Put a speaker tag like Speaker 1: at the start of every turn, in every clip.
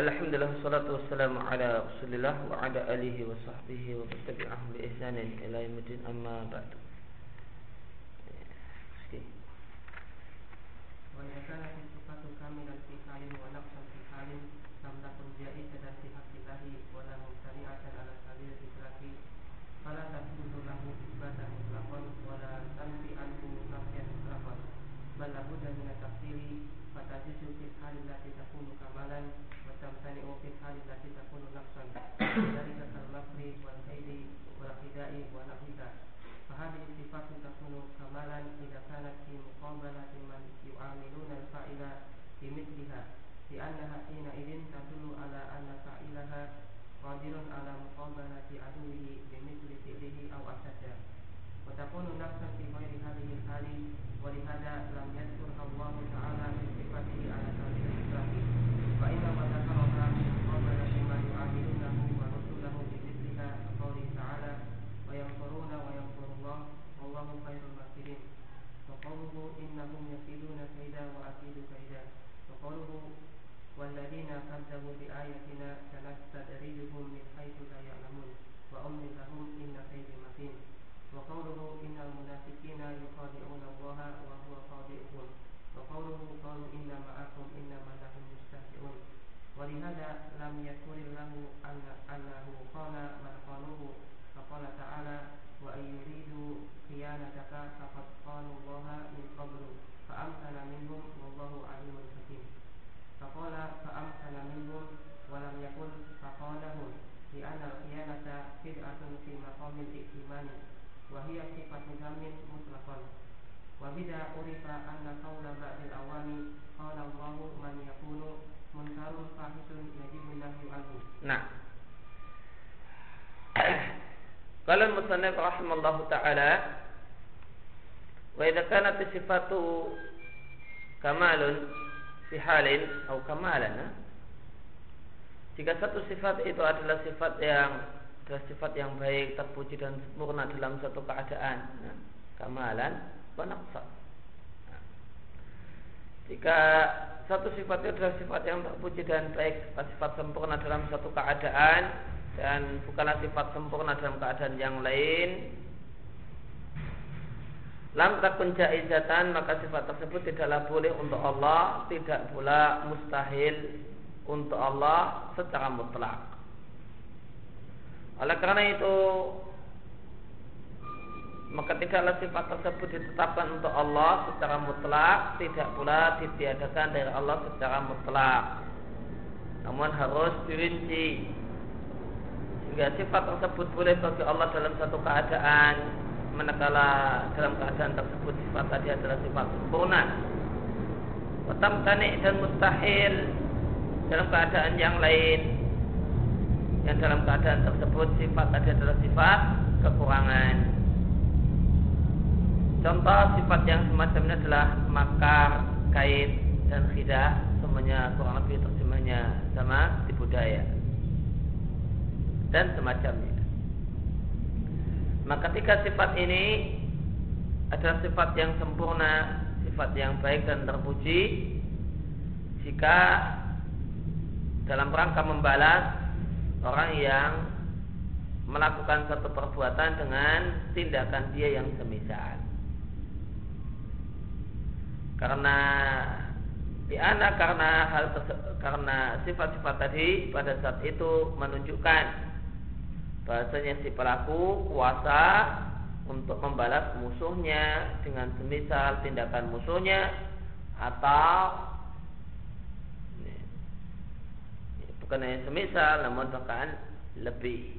Speaker 1: Alhamdulillah salatu wassalamu ala Rasulillah wa ala alihi wa sahbihi wa tabi'ahum bi ihsanin ila yaumil amma ba'du.
Speaker 2: خير الماكرين. وقوله إنهم يكيدون كيدا وأكيد كيدا. وقوله والذين كذبوا بآياتنا سنستدرجهم من حيث لا يعلمون. وأملي لهم إن كيدي متين. وقوله إن المنافقين يخادعون الله وهو خادعهم. وقوله قالوا إن معكم إنما نحن مستهزئون. ولهذا لم يذكر له أن أنه قال من قالوه. فقال تعالى وأن يريدوا خيانتك فقد قالوا الله من قبل فأمكن منهم والله عليم حكيم فقال فأمكن منهم ولم يقل فقالهم لأن الخيانة بدعة في مقام الائتمان وهي صفة ذم مطلقا وبذا عرف أن قول بعض الأوام قال الله من يكون منكر فاحش يجب النهي عنه
Speaker 1: Nah. Qala al-musannif rahimallahu taala wa idza kanat sifatu kamalun fi halin atau kamalan jika satu sifat itu adalah sifat yang adalah sifat yang baik terpuji dan sempurna dalam satu keadaan kamalan nah. jika satu sifat itu adalah sifat yang terpuji dan baik sifat sempurna dalam satu keadaan dan bukanlah sifat sempurna dalam keadaan yang lain. Lam takun jaizatan maka sifat tersebut tidaklah boleh untuk Allah tidak pula mustahil untuk Allah secara mutlak. Oleh karena itu maka tidaklah sifat tersebut ditetapkan untuk Allah secara mutlak tidak pula ditiadakan dari Allah secara mutlak. Namun harus dirinci sehingga sifat tersebut boleh bagi Allah dalam satu keadaan. Manakala dalam keadaan tersebut sifat tadi adalah sifat sempurna. Tani dan mustahil dalam keadaan yang lain. Yang dalam keadaan tersebut sifat tadi adalah sifat kekurangan. Contoh sifat yang semacamnya adalah makar kait dan khidah. Semuanya kurang lebih terjemahnya sama di budaya dan semacamnya. Maka ketika sifat ini adalah sifat yang sempurna, sifat yang baik dan terpuji, jika dalam rangka membalas orang yang melakukan satu perbuatan dengan tindakan dia yang semisal. Karena di anak karena hal karena sifat-sifat tadi pada saat itu menunjukkan bahasanya si pelaku kuasa untuk membalas musuhnya dengan semisal tindakan musuhnya atau bukan hanya semisal namun bahkan lebih.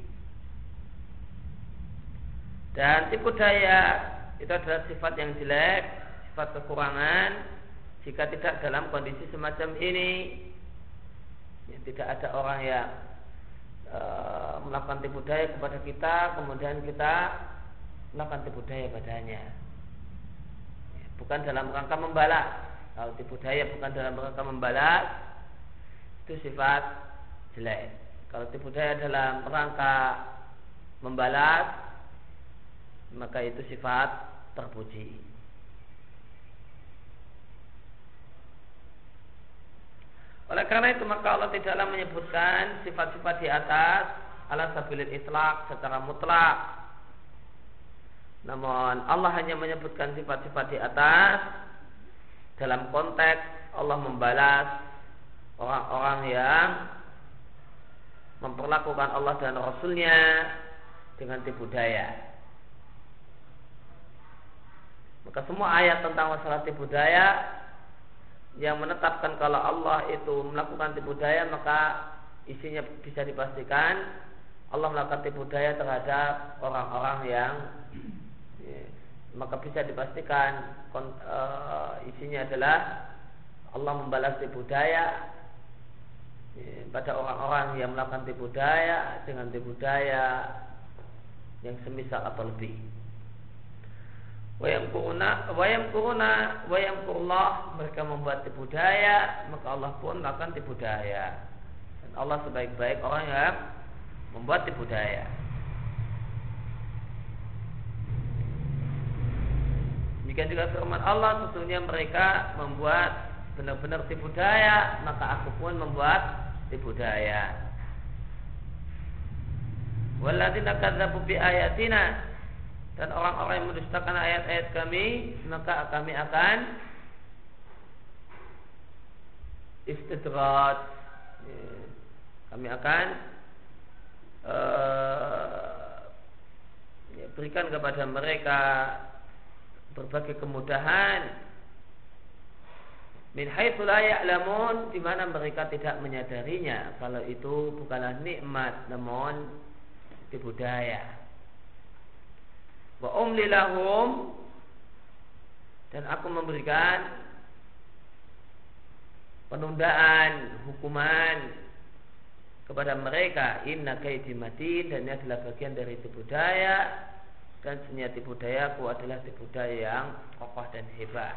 Speaker 1: Dan tipu daya itu adalah sifat yang jelek sifat kekurangan. Jika tidak dalam kondisi semacam ini ya, tidak ada orang yang e, melakukan tipu daya kepada kita, kemudian kita melakukan tipu daya padanya. Ya, bukan dalam rangka membalas. Kalau tipu daya bukan dalam rangka membalas, itu sifat jelek. Kalau tipu daya dalam rangka membalas, maka itu sifat terpuji. Oleh karena itu maka Allah tidaklah menyebutkan sifat-sifat di atas ala sabilil itlaq secara mutlak. Namun Allah hanya menyebutkan sifat-sifat di atas dalam konteks Allah membalas orang-orang yang memperlakukan Allah dan Rasulnya dengan tipu daya. Maka semua ayat tentang masalah tipu daya yang menetapkan kalau Allah itu melakukan tipu daya maka isinya bisa dipastikan Allah melakukan tipu daya terhadap orang-orang yang ya, maka bisa dipastikan uh, isinya adalah Allah membalas tipu daya ya, pada orang-orang yang melakukan tipu daya dengan tipu daya yang semisal atau lebih wayam kuruna wayam kuruna wayam kurullah mereka membuat tipu daya maka Allah pun akan tipu daya. Dan Allah sebaik-baik orang yang membuat tipu daya. Jika juga firman Allah sesungguhnya mereka membuat benar-benar tipu daya maka aku pun membuat tipu daya. Waladina kadzabu bi ayatina dan orang-orang yang mendustakan ayat-ayat kami maka kami akan istidrat kami akan uh, berikan kepada mereka berbagai kemudahan. Min haitsu la ya'lamun di mana mereka tidak menyadarinya. Kalau itu bukanlah nikmat namun tipu daya wa umli lahum. Dan aku memberikan penundaan hukuman kepada mereka. Inna kaidi matin dan ini adalah bagian dari tipu daya. Dan senyata tipu dayaku adalah tipu daya yang kokoh dan hebat.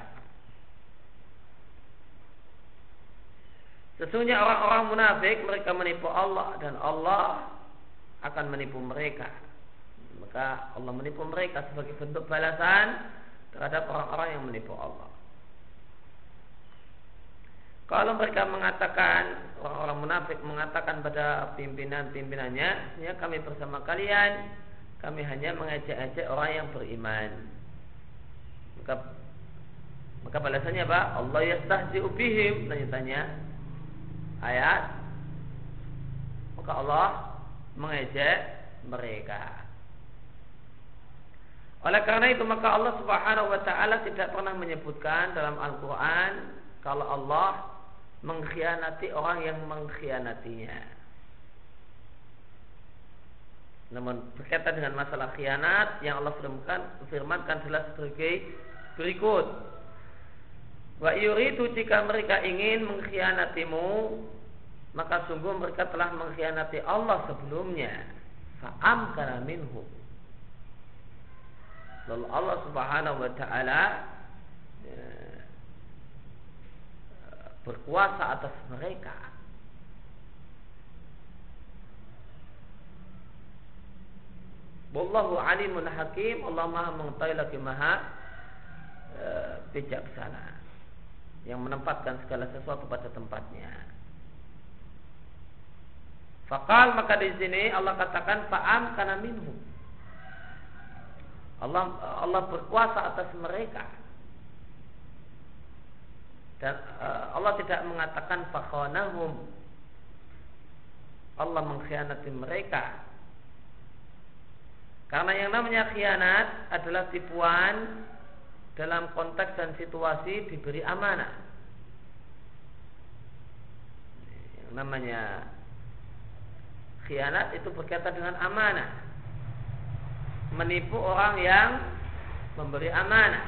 Speaker 1: Sesungguhnya orang-orang munafik mereka menipu Allah dan Allah akan menipu mereka maka Allah menipu mereka sebagai bentuk balasan terhadap orang-orang yang menipu Allah. Kalau mereka mengatakan orang-orang munafik mengatakan pada pimpinan-pimpinannya, ya kami bersama kalian, kami hanya mengajak-ajak orang yang beriman. Maka maka balasannya apa? Allah yastahzi'u tanya-tanya ayat maka Allah mengejek mereka. Oleh karena itu maka Allah Subhanahu wa taala tidak pernah menyebutkan dalam Al-Qur'an kalau Allah mengkhianati orang yang mengkhianatinya. Namun berkaitan dengan masalah khianat yang Allah firmankan, firmankan jelas sebagai berikut. Wa yuridu jika mereka ingin mengkhianatimu maka sungguh mereka telah mengkhianati Allah sebelumnya. Fa'am kana minhum Lalu Allah Subhanahu wa taala ya, berkuasa atas mereka. Wallahu alimun hakim, Allah Maha mengetahui lagi Maha e, bijaksana yang menempatkan segala sesuatu pada tempatnya. Fakal maka di sini Allah katakan fa'am karena minhum Allah Allah berkuasa atas mereka. Dan uh, Allah tidak mengatakan fakhonahum. Allah mengkhianati mereka. Karena yang namanya khianat adalah tipuan dalam konteks dan situasi diberi amanah. Yang namanya khianat itu berkaitan dengan amanah menipu orang yang memberi amanah.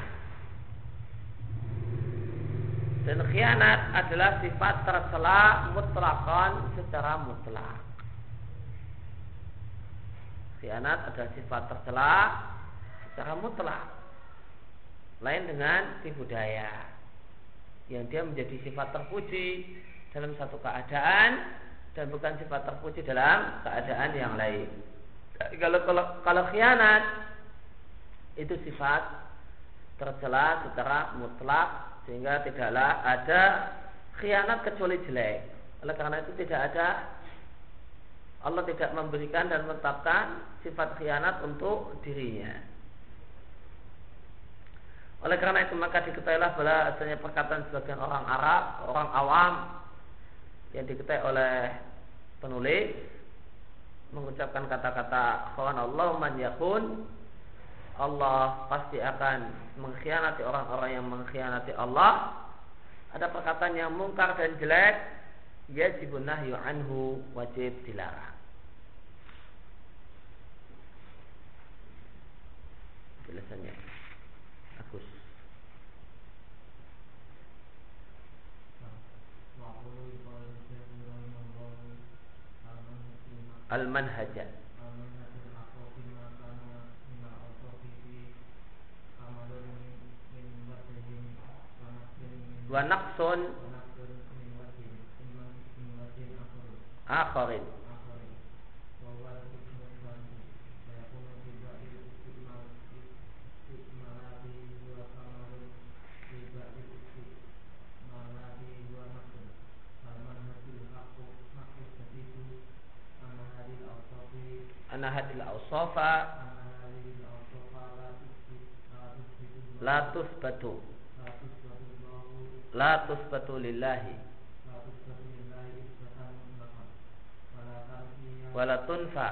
Speaker 1: Dan khianat adalah sifat tercela mutlakan secara mutlak. Khianat adalah sifat tercela secara mutlak. Lain dengan tipu daya. Yang dia menjadi sifat terpuji dalam satu keadaan dan bukan sifat terpuji dalam keadaan yang lain kalau kalau kalau khianat itu sifat tercela secara mutlak sehingga tidaklah ada khianat kecuali jelek.
Speaker 3: Oleh karena itu tidak ada Allah tidak memberikan dan menetapkan sifat khianat untuk dirinya. Oleh karena itu maka diketahuilah bahwa asalnya perkataan sebagian orang Arab, orang awam yang diketahui oleh penulis mengucapkan kata-kata Allah man yakun Allah pasti akan mengkhianati orang-orang yang mengkhianati Allah. Ada perkataan yang mungkar dan jelek, yajibun nahyu anhu wajib dilarang. Jelasannya. Al-manhajah wa naqsun akharin anna hadil awsafa. La tusbatu la tusbatu lillahi. Wala tunfa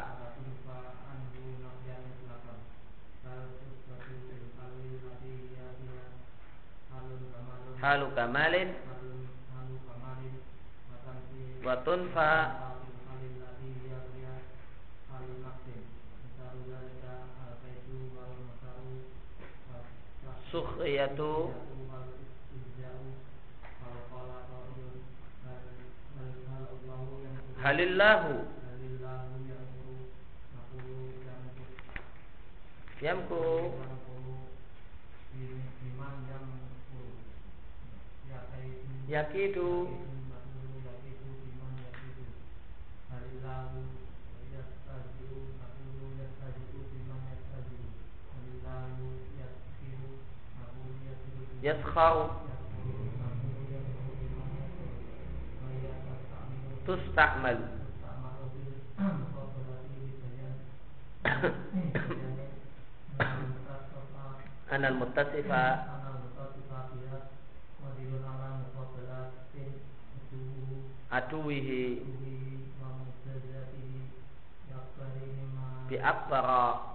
Speaker 3: halu kamalin wa tunfa sukhriyatu halillahu. Yamku. Yakidu yaskharu tusta'mal. Anal muttasifa aduwihi. Bi akbara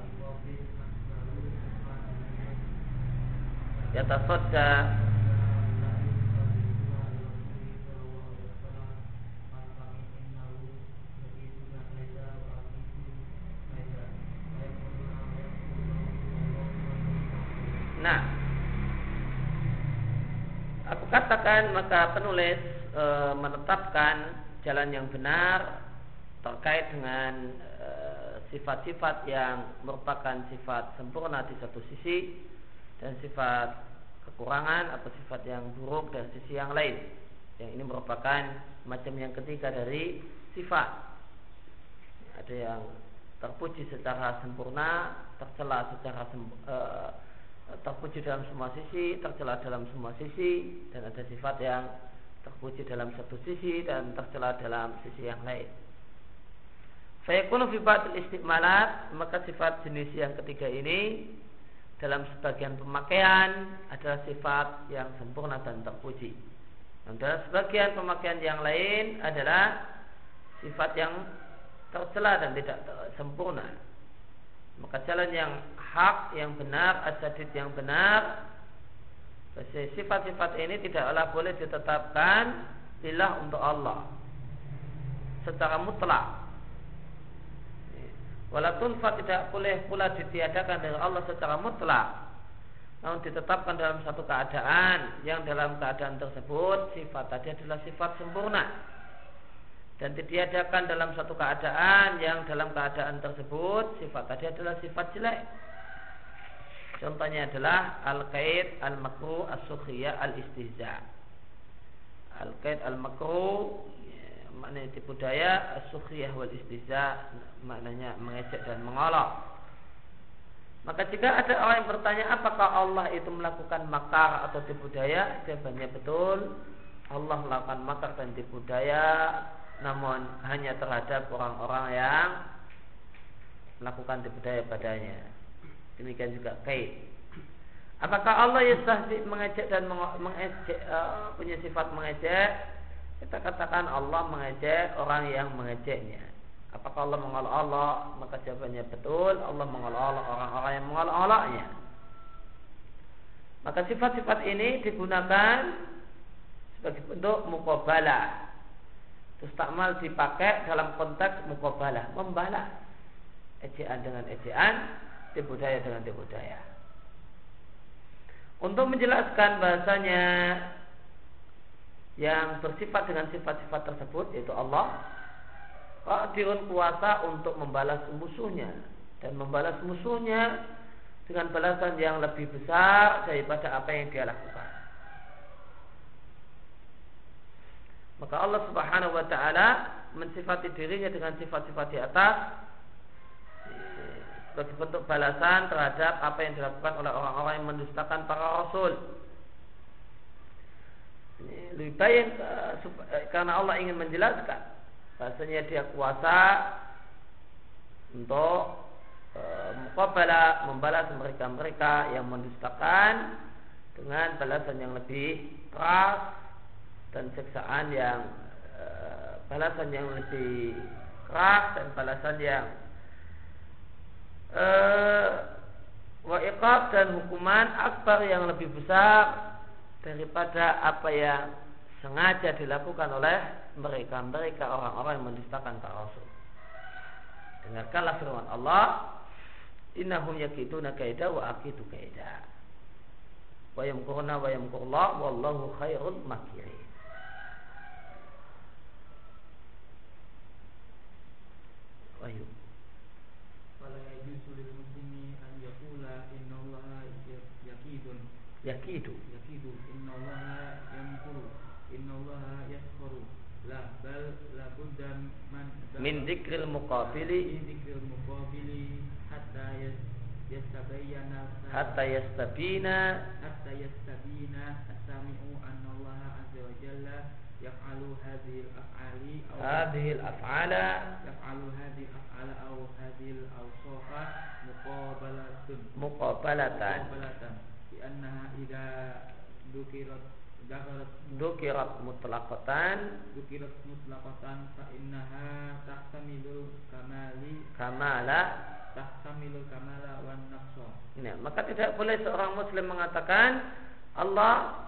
Speaker 3: yatasadda. Nah, aku katakan maka penulis e, menetapkan jalan yang benar terkait dengan sifat-sifat e, yang merupakan sifat sempurna di satu sisi dan sifat kekurangan atau sifat yang buruk dari sisi yang lain. Yang ini merupakan macam yang ketiga dari sifat. Ada yang terpuji secara sempurna, tercela secara e, terpuji dalam semua sisi, tercela dalam semua sisi, dan ada sifat yang terpuji dalam satu sisi dan tercela dalam sisi yang lain. Fayakunu fi ba'dil istimalat maka sifat jenis yang ketiga ini dalam sebagian pemakaian adalah sifat yang sempurna dan terpuji. Dan dalam sebagian pemakaian yang lain adalah sifat yang tercela dan tidak sempurna. Maka jalan yang hak, yang benar, asadid yang benar, sifat-sifat ini tidaklah boleh ditetapkan bila untuk Allah secara mutlak
Speaker 1: Walaupun fat tidak boleh pula ditiadakan dari Allah secara mutlak. Namun ditetapkan dalam satu keadaan yang dalam keadaan tersebut sifat tadi adalah sifat sempurna. Dan ditiadakan dalam satu keadaan yang dalam keadaan tersebut sifat tadi adalah sifat jelek. Contohnya adalah al-qaid al-makruh as-sukhiyah al-istihza. Al-qaid al-makruh maknanya tipu daya as-sukhiyah wal istihza maknanya mengejek dan mengolok maka jika ada orang yang bertanya apakah Allah itu melakukan makar atau tipu daya, jawabannya betul. Allah melakukan makar dan tipu daya, namun hanya terhadap orang-orang yang melakukan tipu daya padanya. Demikian juga kait. Apakah Allah yang mengejek dan mengejek uh, punya sifat mengejek? Kita katakan Allah mengejek orang yang mengejeknya. Apakah Allah mengolok-olok? Maka jawabannya betul. Allah mengolok-olok orang-orang yang mengolok-oloknya. Maka sifat-sifat ini digunakan sebagai bentuk mukobalah. Terus takmal dipakai dalam konteks mukobalah, membalas ejaan dengan ejaan, tipu daya dengan tipu daya. Untuk menjelaskan bahasanya yang bersifat dengan sifat-sifat tersebut yaitu Allah Qadirun kuasa untuk membalas musuhnya dan membalas musuhnya dengan balasan yang lebih besar daripada apa yang dia lakukan. Maka Allah Subhanahu wa taala mensifati dirinya dengan sifat-sifat di atas sebagai bentuk balasan terhadap apa yang dilakukan oleh orang-orang yang mendustakan para rasul. Lebih baik eh, eh, karena Allah ingin menjelaskan. Bahasanya dia kuasa untuk e, membalas mereka-mereka yang mendustakan dengan balasan yang lebih keras dan siksaan yang balasan yang lebih keras dan balasan yang e, wa dan hukuman akbar yang lebih besar daripada apa yang sengaja dilakukan oleh mereka-mereka orang-orang yang mendustakan para rasul. Dengarkanlah firman Allah, "Innahum yakiduna kaida wa akidu kaida." Wa yamkuruna wa yamkurullah wallahu khairul makirin. Wahyu.
Speaker 2: Wala yajuzu lil muslimi an yaqula inna Allah yakidun.
Speaker 1: Yakidu.
Speaker 2: Yakidu. Inna Allah yamkuru. Inna Allah yaskuru la bal la budda man
Speaker 1: min dzikril muqabili
Speaker 2: min dzikril muqabili hatta yastabayyana
Speaker 1: hatta yastabina
Speaker 2: hatta yastabina as-sami'u anna Allah azza wa jalla yaf'alu hadhihi al-af'ali aw
Speaker 1: hadhihi al-af'ala
Speaker 2: yaf'alu hadhihi al-af'ala aw hadhihi al-awsafa muqabalatun
Speaker 1: muqabalatan
Speaker 2: muqabalatan bi annaha idza dukirat
Speaker 1: mutlaqatan.
Speaker 2: Dukirat mutlaqatan fa innaha tahtamilu kamali.
Speaker 1: Kamala.
Speaker 2: Tahtamilu kamala wan naqsa.
Speaker 1: Nah, maka tidak boleh seorang muslim mengatakan Allah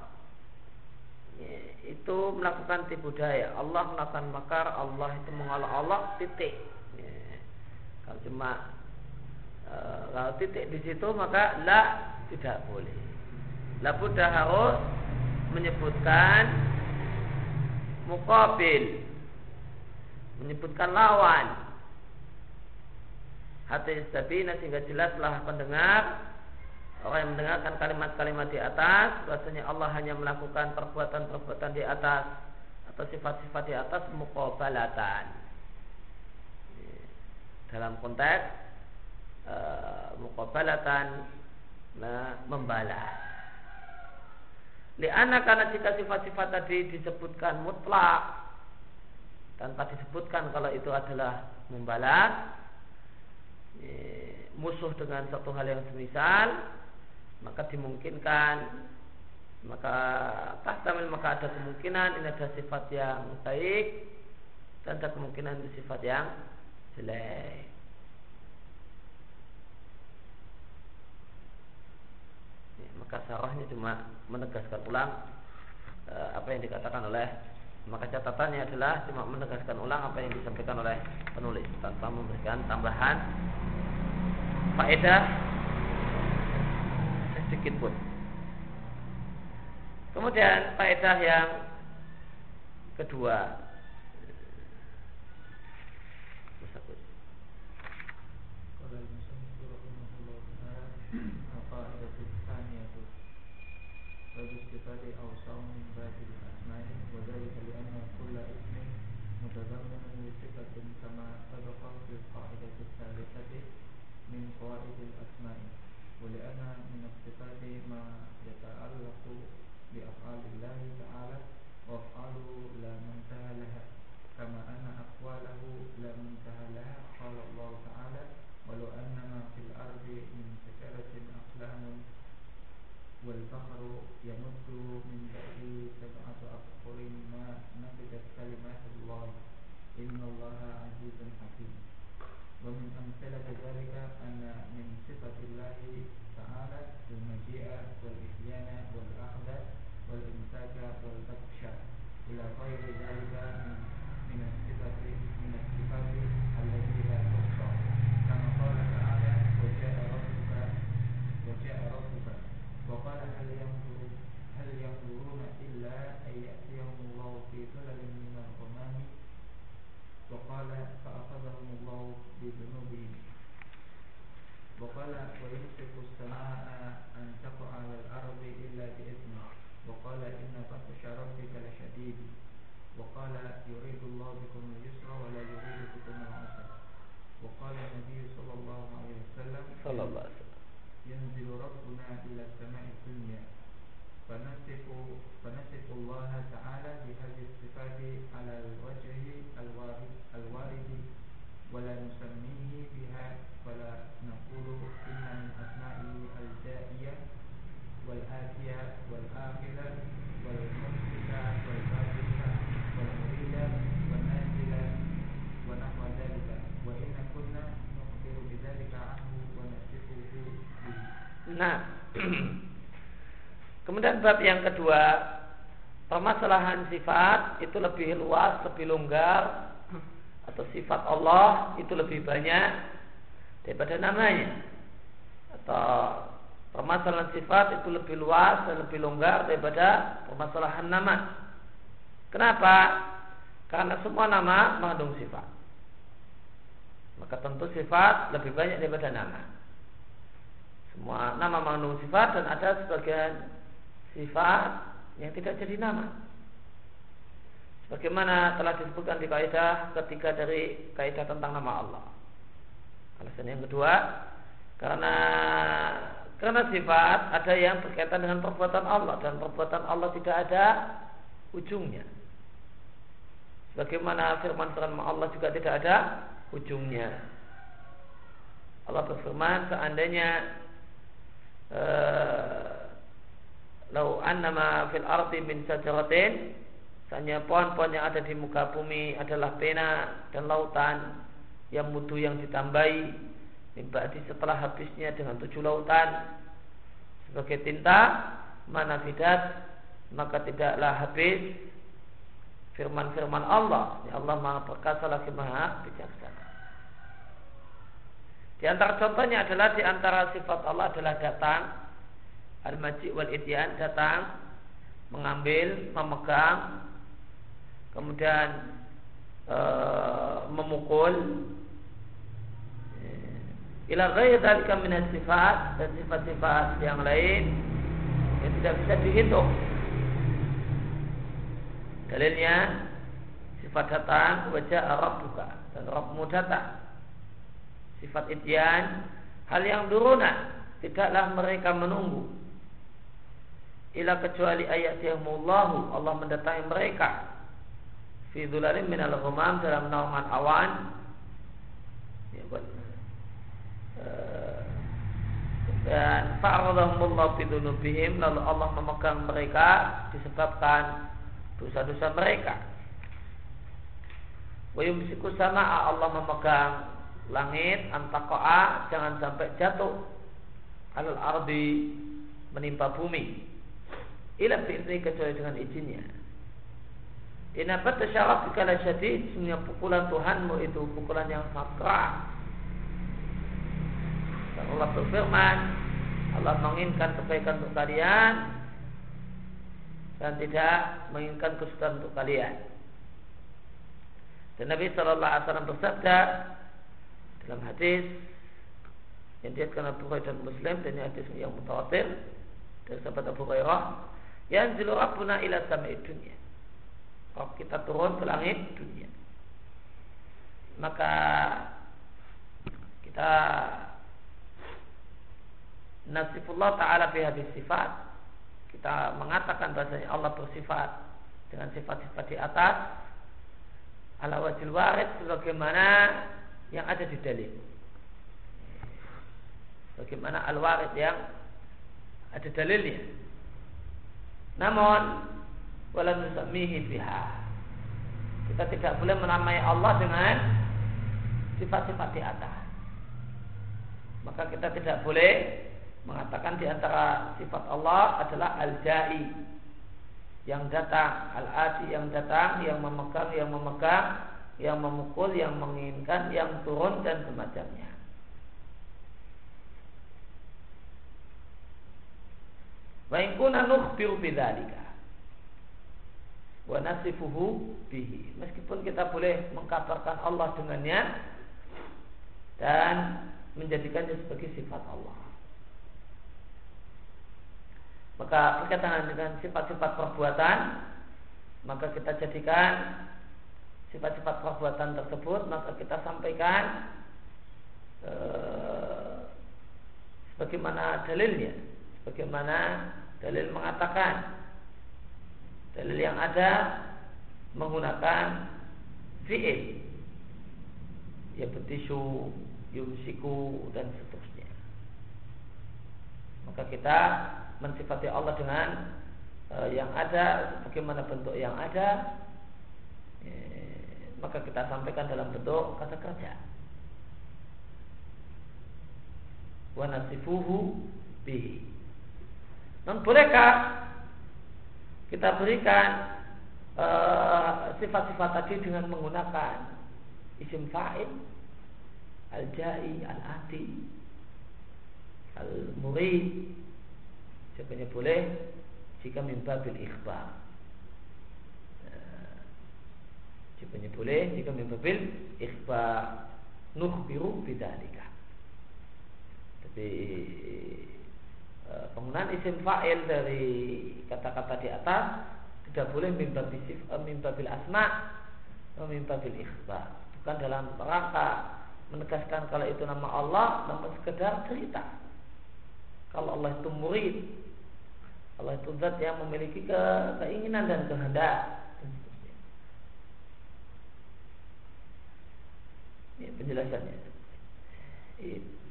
Speaker 1: ya, itu melakukan tipu daya. Allah melakukan makar Allah itu mengolok Allah titik. Ya, kalau cuma uh, kalau titik di situ maka la tidak boleh. La harus menyebutkan mukabil menyebutkan lawan. Hati sabina sehingga jelaslah pendengar orang yang mendengarkan kalimat-kalimat di atas bahasanya Allah hanya melakukan perbuatan-perbuatan di atas atau sifat-sifat di atas mukabalatan dalam konteks uh, mukabalatan nah, membalas Liana karena jika sifat-sifat tadi disebutkan mutlak tanpa disebutkan kalau itu adalah membalas musuh dengan satu hal yang semisal maka dimungkinkan maka tahtamil maka ada kemungkinan ini ada sifat yang baik dan ada kemungkinan itu sifat yang jelek maka sarahnya cuma menegaskan ulang uh, apa yang dikatakan oleh maka catatannya adalah cuma menegaskan ulang apa yang disampaikan oleh penulis tanpa memberikan tambahan faedah sedikit pun. Kemudian faedah yang kedua كفار أو
Speaker 3: صوم من الأسماء وذلك لأن كل اسم متضمن لصفة كما سبق في القاعدة الثالثة من قواعد الأسماء ولأن من الصفات ما يتعلق بأفعال الله تعالى وأفعاله لا منتهى لها كما أن أقواله لا منتهى لها قال الله تعالى ولو أن ما في الأرض من سكرة أقلام والبحر يمد من بعده سبعة أبحر ما نفدت كلمات الله. إن الله عزيز حكيم. ومن أمثلة ذلك أن من صفة الله تعالى المجيء والإحيان والأخذ والإمساك والبطش إلى غير ذلك من الصفات من الصفات هل ينظرون هل ينظرون إلا أن يأتيهم الله في سلل من الغمام وقال فأخذهم الله بذنوبهم. وقال ويمسك السماء أن تقع على الأرض إلا بإذنه. وقال إن بطش ربك لشديد. وقال يريد الله بكم اليسر ولا يريد بكم
Speaker 1: bab yang kedua, permasalahan sifat itu lebih luas, lebih longgar, atau sifat Allah itu lebih banyak daripada namanya. Atau permasalahan sifat itu lebih luas dan lebih longgar daripada permasalahan nama. Kenapa? Karena semua nama mengandung sifat. Maka tentu sifat lebih banyak daripada nama. Semua nama mengandung sifat dan ada sebagian sifat yang tidak jadi nama. Sebagaimana telah disebutkan di kaidah ketiga dari kaidah tentang nama Allah. Alasan yang kedua, karena karena sifat ada yang berkaitan dengan perbuatan Allah dan perbuatan Allah tidak ada ujungnya. Bagaimana firman firman Allah juga tidak ada ujungnya. Allah berfirman seandainya Eh, lau annama fil ardi min sajaratin. Hanya pohon-pohon yang ada di muka bumi adalah pena dan lautan yang mutu yang ditambahi. Di setelah habisnya dengan tujuh lautan. Sebagai tinta mana fidat maka tidaklah habis firman-firman Allah. Ya Allah maha perkasa lagi maha bijaksana. Di antara contohnya adalah di antara sifat Allah adalah datang, al-maji wal idyan datang, mengambil, memegang, kemudian e, memukul. Ila ghairi dzalika min sifat dan sifat-sifat yang lain yang tidak bisa dihitung. Dalilnya sifat datang wajah Arab buka dan Rabbmu datang. Sifat ityan hal yang duruna tidaklah mereka menunggu ila kecuali ayat yang mullahu Allah mendatangi mereka. Fi dhulalim minal ghamam dalam naungan awan. Ya, uh, dan fa'aradahumullah fi dhunubihim lalu Allah memegang mereka disebabkan dosa-dosa mereka. Wa yumsiku sama'a Allah memegang langit antakoa jangan sampai jatuh. Alal ardi menimpa bumi ilah ini kecuali dengan izinnya. Inabat tasyaraf bikala syadid Sebenarnya pukulan Tuhanmu itu pukulan yang sangat Dan Allah berfirman Allah menginginkan kebaikan untuk kalian Dan tidak menginginkan kesulitan untuk kalian. Dan Nabi SAW bersabda Dalam hadis Yang dia kena Bukhari dan Muslim Dan hadis yang mutawatir Dari sahabat Abu Hurairah Yang zilu Rabbuna ila sama'i dunia. Kalau kita turun ke langit dunia. Maka kita nasifullah ta'ala bihadis sifat. Kita mengatakan bahasanya Allah bersifat dengan sifat-sifat di atas. Ala wajil warid sebagaimana yang ada di dalil. Bagaimana al warid yang ada dalilnya namun wala nusamihi biha. Kita tidak boleh menamai Allah dengan sifat-sifat di atas. Maka kita tidak boleh mengatakan di antara sifat Allah adalah al-jai yang datang, al-adi yang datang, yang memegang, yang memegang, yang memukul, yang menginginkan, yang turun dan semacamnya. Wa in kunna nukhbiru bidzalika wa nasifuhu bihi. Meskipun kita boleh mengkabarkan Allah dengannya dan menjadikannya sebagai sifat Allah. Maka berkaitan dengan sifat-sifat perbuatan, maka kita jadikan sifat-sifat perbuatan tersebut, maka kita sampaikan eh, sebagaimana dalilnya, sebagaimana dalil mengatakan Dalil yang ada menggunakan fi'il ya betisu, yumsiku dan seterusnya. Maka kita mensifati Allah dengan uh, yang ada bagaimana bentuk yang ada eh, maka kita sampaikan dalam bentuk kata kerja. Wa nasifuhu bihi. Non bolehkah kita berikan eh, sifat-sifat uh, tadi dengan menggunakan isim fa'il al-jai, al-ati, al-murid. Jawabannya boleh jika mimbabil ikhbar. Eh, jawabannya boleh jika mimbabil ikhbar nukhbiru bidalika. Tapi Eh, penggunaan isim fa'il dari kata-kata di atas tidak boleh mimba bisif eh, mimba bil asma mimba bil ikhbar. Bukan dalam rangka menegaskan kalau itu nama Allah namun sekedar cerita. Kalau Allah itu murid Allah itu zat yang memiliki ke, keinginan dan kehendak ini penjelasannya. Itu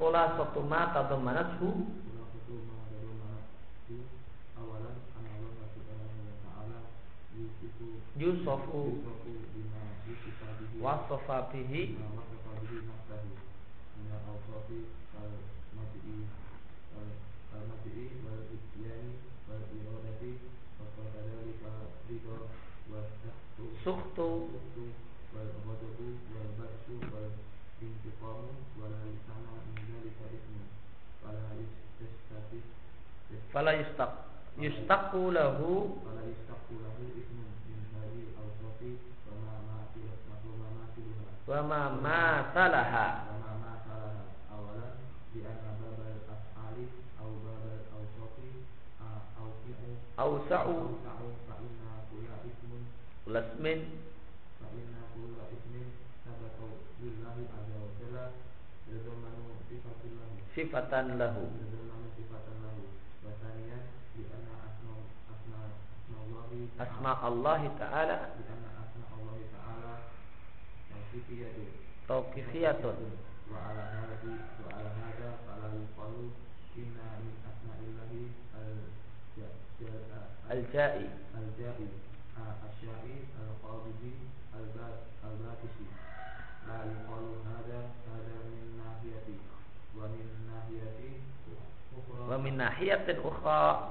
Speaker 1: khulasatu ma tadammanathu yusufu wasofa bihi suktu fala yustaq. Yustaqu lahu. Fala yustaqu lahu ismun min hadhihi awsafi wa ma ma wa ma ma salaha wa ma ma salaha awalan bi anna babal af'ali aw babal awsafi aw fi'u aw sa'u fa inna kulla ismun. Lasmin. Fa inna kulla ismin. Sabatu lillahi azza wa jalla. Sifatan lahu. Asma Allah أسماء الله تعالى. لأن أسماء
Speaker 3: الله تعالى توقيفية. توقيفية وعلى هذا وعلى هذا فلا يقال إن من أسماء الله الجائي. الجائي الشاعي القابضي الباكشي
Speaker 1: لا
Speaker 3: يقال هذا هذا من ناحية ومن ناحية أخرى ومن ناحية أخرى.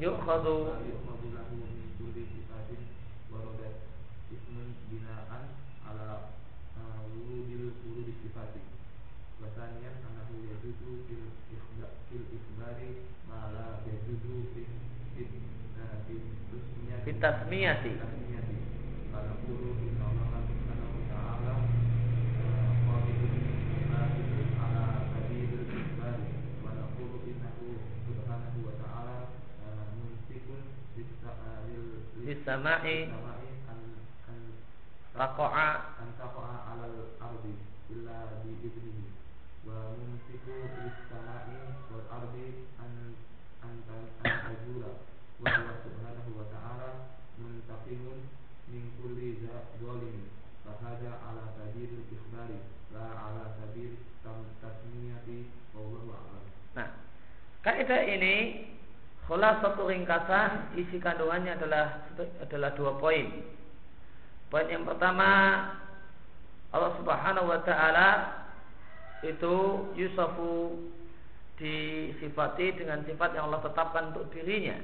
Speaker 3: yukhadu yukhadu lahu
Speaker 1: min kulli
Speaker 3: kitabin waradat ismun binaan ala wurudil wurudil sifatin wasaniyan anahu yajudu fil fil ikhbari ma yajudu fil fit fit tasmiyati
Speaker 1: Lisamai Taqa'a
Speaker 3: An taqa'a alal ardi Illa biiznihi Wa mumsiku lisamai Wal ardi An tajura Wa Allah subhanahu wa ta'ala Muntaqimun Min kulli zalimin Fahada
Speaker 1: ala kaidah ini satu ringkasan isi kandungannya adalah adalah dua poin. Poin yang pertama Allah Subhanahu wa taala itu yusafu disifati dengan sifat yang Allah tetapkan untuk dirinya.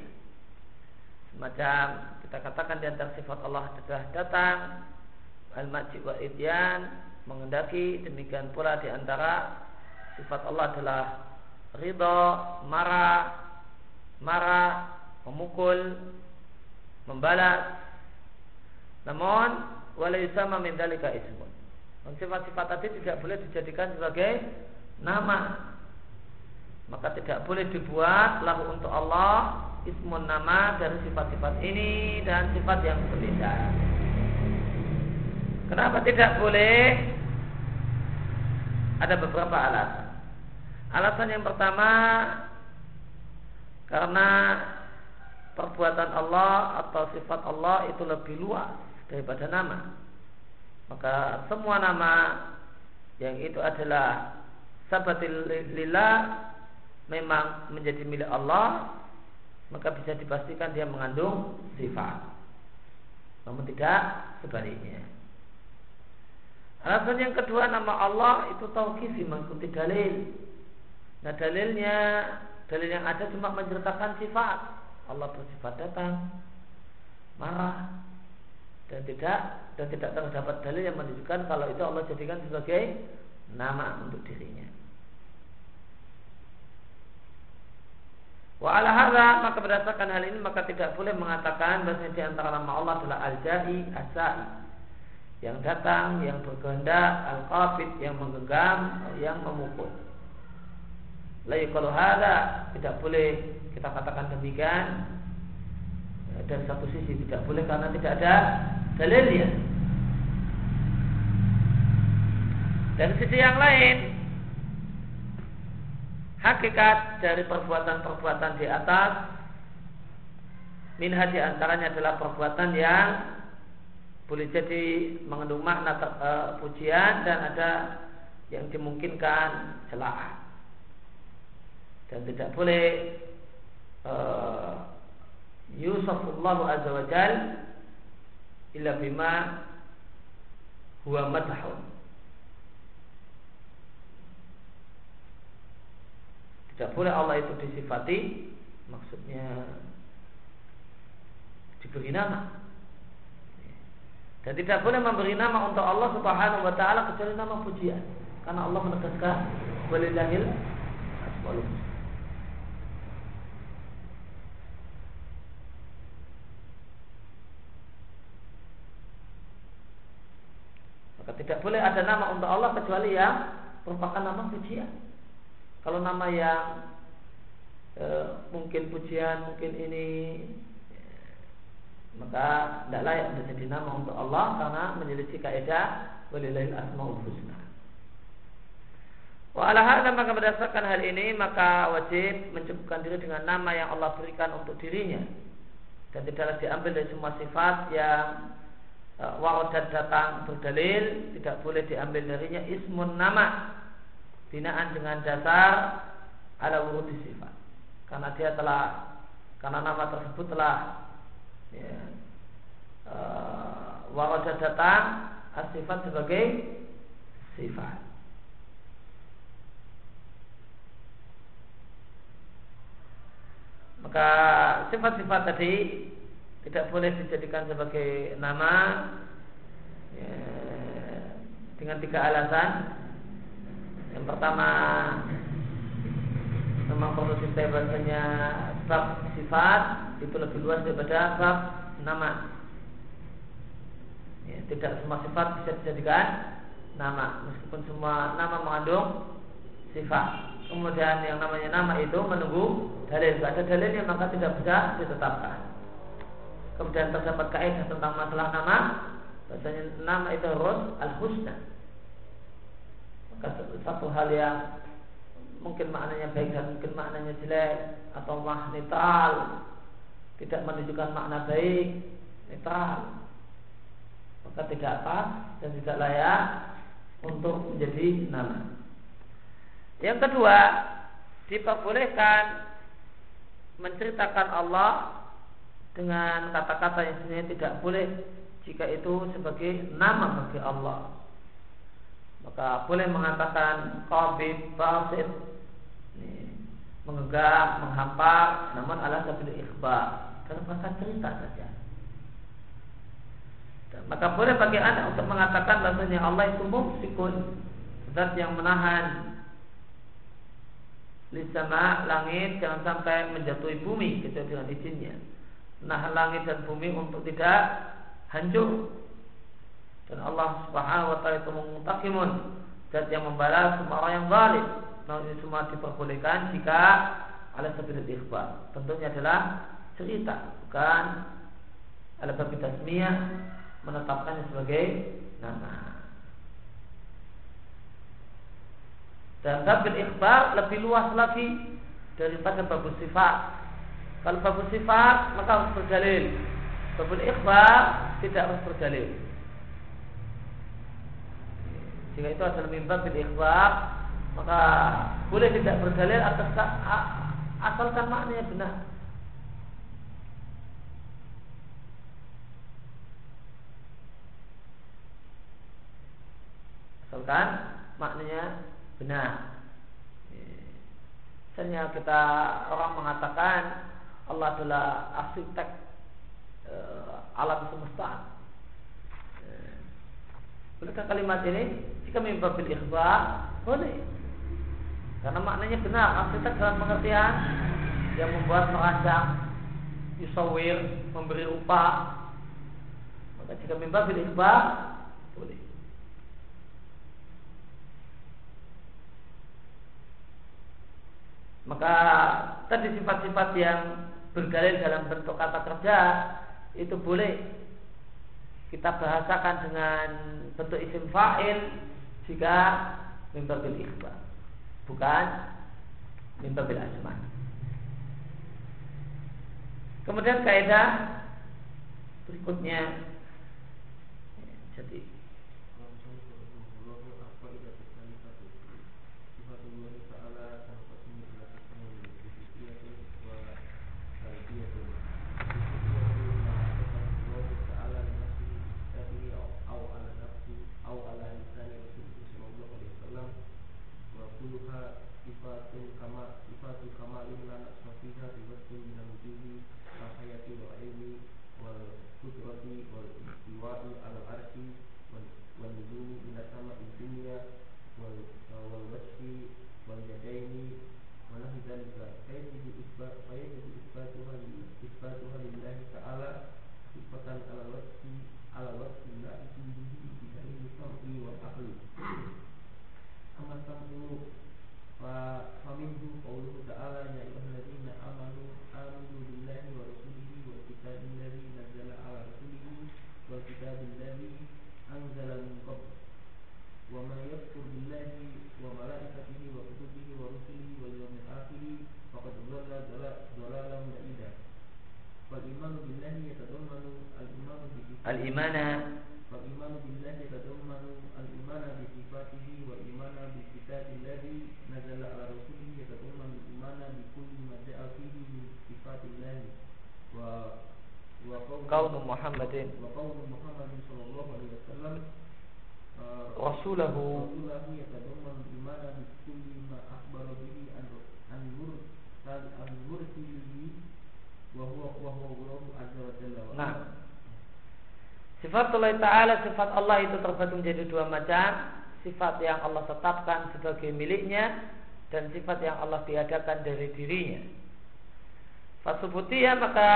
Speaker 1: Semacam kita katakan di antara sifat Allah adalah datang, al-majid wa idyan, mengendaki, demikian pula di antara sifat Allah adalah ridho, marah, marah, memukul, membalas. Namun wala yusama min dzalika ismun. Sifat-sifat tadi tidak boleh dijadikan sebagai nama. Maka tidak boleh dibuat lahu untuk Allah ismun nama dari sifat-sifat ini dan sifat yang berbeda. Kenapa tidak boleh? Ada beberapa alasan. Alasan yang pertama karena perbuatan Allah atau sifat Allah itu lebih luas daripada nama. Maka semua nama yang itu adalah sabatil lillah memang menjadi milik Allah maka bisa dipastikan dia mengandung sifat. Namun tidak sebaliknya. Alasan yang kedua nama Allah itu tauqifi mengikuti dalil. Nah dalilnya dalil yang ada cuma menceritakan sifat. Allah bersifat datang, marah, dan tidak dan tidak terdapat dalil yang menunjukkan kalau itu Allah jadikan sebagai nama untuk dirinya. Wa ala hadza maka berdasarkan hal ini maka tidak boleh mengatakan bahwa di antara nama Allah adalah Al-Ja'i, As-Sa'i yang datang, yang berkehendak, Al-Qabid yang menggenggam, yang memukul. Lalu kalau hada tidak boleh kita katakan demikian dari satu sisi tidak boleh karena tidak ada dalilnya. Dari sisi yang lain hakikat dari perbuatan-perbuatan di atas minha di antaranya adalah perbuatan yang boleh jadi mengandung makna ter, e, pujian dan ada yang dimungkinkan celaan dan tidak boleh e, yusufullahu azza wa jal illa bima huwa madhun tidak boleh Allah itu disifati maksudnya diberi nama dan tidak boleh memberi nama untuk Allah Subhanahu wa taala kecuali nama pujian. Karena Allah menegaskan walillahil asmaul husna. Maka tidak boleh ada nama untuk Allah kecuali yang merupakan nama pujian. Kalau nama yang e, mungkin pujian, mungkin ini maka tidak layak menjadi nama untuk Allah karena menyelisih kaidah walillahil asmaul husna. Wa ala maka berdasarkan hal ini maka wajib mencukupkan diri dengan nama yang Allah berikan untuk dirinya dan tidaklah diambil dari semua sifat yang warodat datang berdalil tidak boleh diambil darinya ismun nama binaan dengan dasar ada urut sifat. Karena dia telah karena nama tersebut telah ya, uh, warodat datang sifat sebagai sifat. Maka sifat-sifat tadi tidak boleh dijadikan sebagai nama ya, dengan tiga alasan. Yang pertama, memang kita bahasanya bab sifat itu lebih luas daripada bab nama. Ya, tidak semua sifat bisa dijadikan nama, meskipun semua nama mengandung sifat. Kemudian yang namanya nama itu menunggu dalil. Tidak ada dalilnya maka tidak bisa ditetapkan. Kemudian terdapat kaidah tentang masalah nama. Bahasanya nama itu harus al-husna. Maka satu hal yang mungkin maknanya baik dan mungkin maknanya jelek atau mah netral tidak menunjukkan makna baik netral maka tidak pas dan tidak layak untuk menjadi nama. Yang kedua, diperbolehkan menceritakan Allah dengan kata-kata yang sebenarnya tidak boleh jika itu sebagai nama bagi Allah. Maka boleh mengatakan qabid, basit, menggegam, menghampar, namun ala sabil ikhbar dalam kata cerita saja. Dan maka boleh bagi anda untuk mengatakan bahasanya Allah itu mumsikun, zat yang menahan Lisama langit jangan sampai menjatuhi bumi kecuali dengan izinnya. Nah langit dan bumi untuk tidak hancur. Dan Allah Subhanahu wa taala itu mengutakimun zat yang membalas semua orang yang zalim. Nah ini semua diperbolehkan jika ala sabil ikhbar. Tentunya adalah cerita, bukan ala babi tasmiyah menetapkannya sebagai nama. Dan babil ikhbar lebih luas lagi daripada babul sifat. Kalau babul sifat maka harus berdalil. Babul ikhbar tidak harus berdalil. Jika itu adalah mimbar bil ikhbar maka boleh tidak berdalil atas asalkan maknanya benar. Asalkan maknanya benar. Misalnya kita orang mengatakan Allah adalah arsitek e, alam semesta. E, bolehkah kalimat ini jika mimbabil ikhbar boleh. Karena maknanya benar arsitek dalam pengertian yang membuat merancang yusawir memberi upah maka jika mimbabil ikhbar boleh. Maka tadi sifat-sifat yang berdalil dalam bentuk kata kerja itu boleh kita bahasakan dengan bentuk isim fa'il jika mimbar bil ikhbar bukan mimbar bil asma kemudian kaidah berikutnya. Jadi al-istiwa'i
Speaker 3: al-arsi wal-nuzumi ila dunia wal-wajhi wal-yadaini walahi dalika fayajidu isbat fayajidu isbatuha li isbatuha lillahi ta'ala ala
Speaker 4: wajhi ala wajhi la'iki bihi bihari musam'i wal-akhli kama sambu fa faminhu qawluhu ta'ala ya ibn ladina amanu amanu dunia بالذي أنزل
Speaker 3: من قبل ومن يذكر بالله
Speaker 1: وملائكته وكتبه
Speaker 3: ورسله واليوم الآخر فقد ضل ضلالا بعيدا.
Speaker 1: فالإيمان
Speaker 3: بالله يتضمن الإيمان بصفاته الإيمان فالإيمان بالله يتضمن الإيمان بصفاته والإيمان بالكتاب الذي نزل على رسوله يتضمن الإيمان بكل ما جاء فيه من صفات الله. و وقول محمد. وقول محمد وعلا.
Speaker 1: Nah. Sifat Allah Ta'ala, sifat Allah itu terbagi menjadi dua macam Sifat yang Allah tetapkan sebagai miliknya Dan sifat yang Allah tiadakan dari dirinya Fasubutiyah maka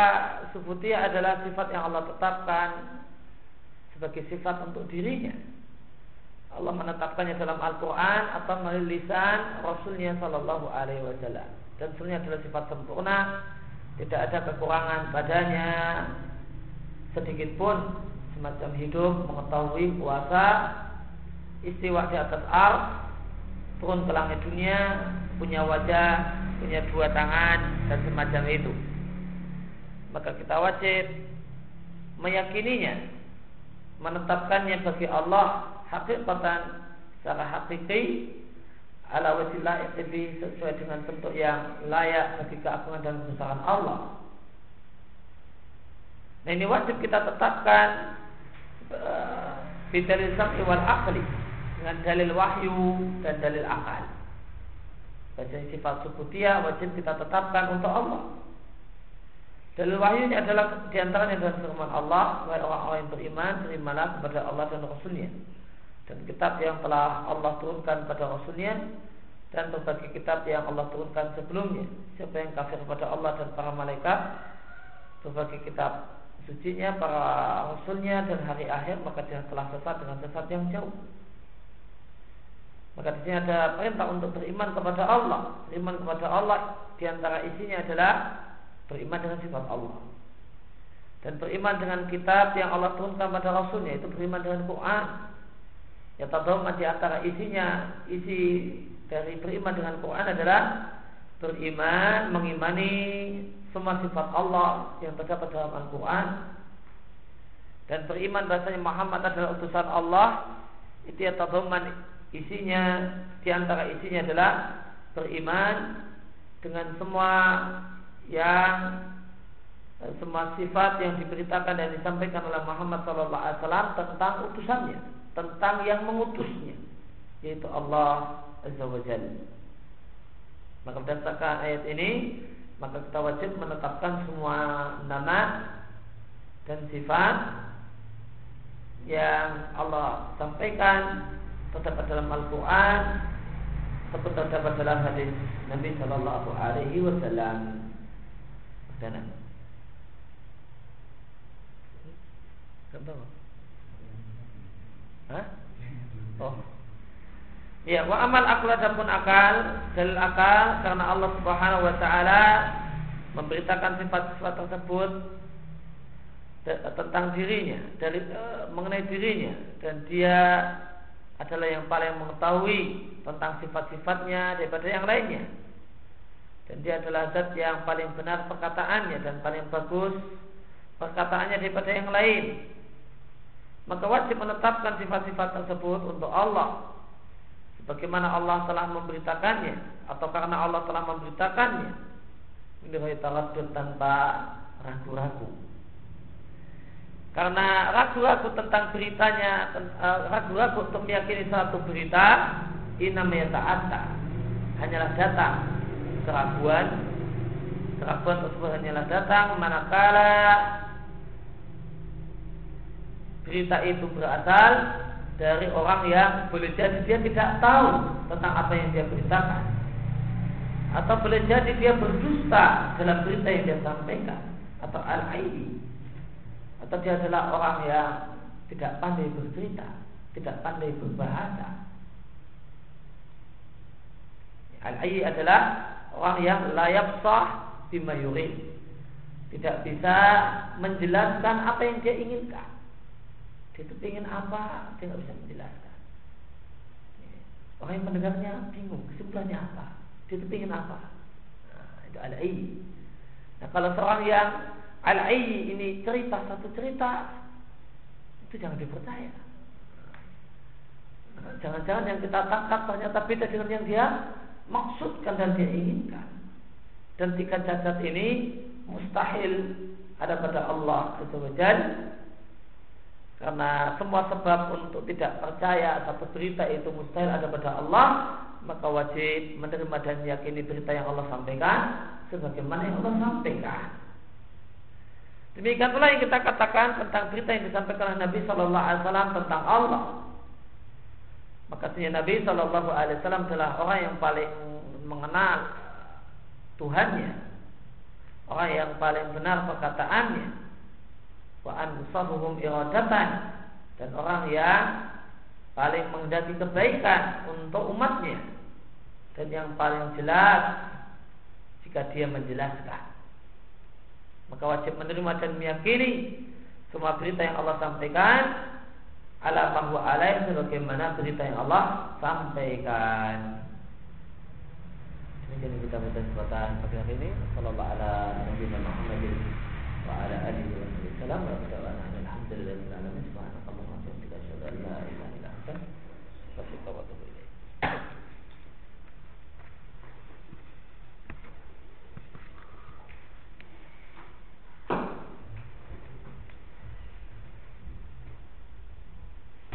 Speaker 1: subutiyah adalah sifat yang Allah tetapkan Sebagai sifat untuk dirinya Allah menetapkannya dalam Al-Quran atau melalui lisan Rasulnya Sallallahu Alaihi Wasallam. Dan sebenarnya adalah sifat sempurna tidak ada kekurangan padanya sedikit pun semacam hidup mengetahui puasa istiwa di atas ar turun ke langit dunia punya wajah punya dua tangan dan semacam itu. Maka kita wajib meyakininya menetapkannya bagi Allah hakikatan secara hakiki ala wasilah itu sesuai dengan bentuk yang layak bagi keagungan dan kebesaran Allah. Nah ini wajib kita tetapkan bidalil sam'i wal akli dengan dalil wahyu dan dalil akal. Baca sifat subutiyah wajib kita tetapkan untuk Allah. Dalil wahyunya adalah di antaranya adalah firman Allah, wahai orang-orang yang beriman, terimalah kepada Allah dan Rasulnya. Dan kitab yang telah Allah turunkan pada Rasulnya dan berbagai kitab yang Allah turunkan sebelumnya. Siapa yang kafir kepada Allah dan para malaikat, berbagai kitab sucinya, para rasulnya dan hari akhir, maka dia telah sesat dengan sesat yang jauh. Maka di sini ada perintah untuk beriman kepada Allah. Beriman kepada Allah di antara isinya adalah beriman dengan sifat Allah. Dan beriman dengan kitab yang Allah turunkan pada Rasulnya itu beriman dengan Quran. Ya tadaman di antara isinya isi dari beriman dengan Quran adalah beriman mengimani semua sifat Allah yang terdapat dalam Al-Quran. Dan beriman bahasanya Muhammad adalah utusan Allah. Itu ya tadaman isinya di antara isinya adalah beriman dengan semua yang semua sifat yang diberitakan dan disampaikan oleh Muhammad SAW tentang utusannya, tentang yang mengutusnya, yaitu Allah Azza wa Jalla. Maka berdasarkan ayat ini, maka kita wajib menetapkan semua nama dan sifat yang Allah sampaikan terdapat dalam Al-Quran ataupun terdapat dalam hadis Nabi Shallallahu Alaihi Wasallam. Dan Hah? Oh. Ya, wa amal akal adapun akal, dalil akal karena Allah Subhanahu wa taala memberitakan sifat-sifat tersebut tentang dirinya, dari e, mengenai dirinya dan dia adalah yang paling mengetahui tentang sifat-sifatnya daripada yang lainnya. Dan dia adalah zat yang paling benar perkataannya dan paling bagus perkataannya daripada yang lain. Maka wajib menetapkan sifat-sifat tersebut untuk Allah. Bagaimana Allah telah memberitakannya Atau karena Allah telah memberitakannya. Ini taradud tanpa ragu-ragu. Karena ragu-ragu tentang beritanya eh, Ragu-ragu untuk meyakini satu berita Inamaya ta'ata Hanyalah datang Keraguan. Keraguan tersebut hanyalah datang Manakala Berita itu berasal dari orang yang boleh jadi dia tidak tahu tentang apa yang dia beritakan. Atau boleh jadi dia berdusta dalam berita yang dia sampaikan atau al aidi atau dia adalah orang yang tidak pandai bercerita tidak pandai berbahasa. Al adalah orang yang layak sah bima tidak bisa menjelaskan apa yang dia inginkan dia itu ingin apa, dia nggak bisa menjelaskan. Orang yang mendengarnya bingung, kesimpulannya apa? Dia itu ingin apa? Nah, itu al Nah, kalau seorang yang al ini cerita satu cerita, itu jangan dipercaya. Jangan-jangan yang kita tangkap ternyata beda dengan yang dia maksudkan dan dia inginkan. Dan tiga cacat ini mustahil ada pada Allah Azza karena semua sebab untuk tidak percaya satu berita itu mustahil ada pada Allah maka wajib menerima dan meyakini berita yang Allah sampaikan sebagaimana yang Allah sampaikan. Demikian pula yang kita katakan tentang berita yang disampaikan oleh Nabi Shallallahu Alaihi Wasallam tentang Allah. Maka Nabi Shallallahu Alaihi Wasallam adalah orang yang paling mengenal Tuhannya, orang yang paling benar perkataannya, wa ansahuhum iradatan. Dan orang yang paling menghendaki kebaikan untuk umatnya. Dan yang paling jelas jika dia menjelaskan. Maka wajib menerima dan meyakini semua berita yang Allah sampaikan. Ala bahwa alaih sebagaimana berita yang Allah sampaikan. Demikian kita baca pagi hari ini. Sallallahu ala nabiyina wa ala alihi كلام الحمد لله العالمين سبحانك اللهم وبحمدك أشهد أن لا إله إلا أنت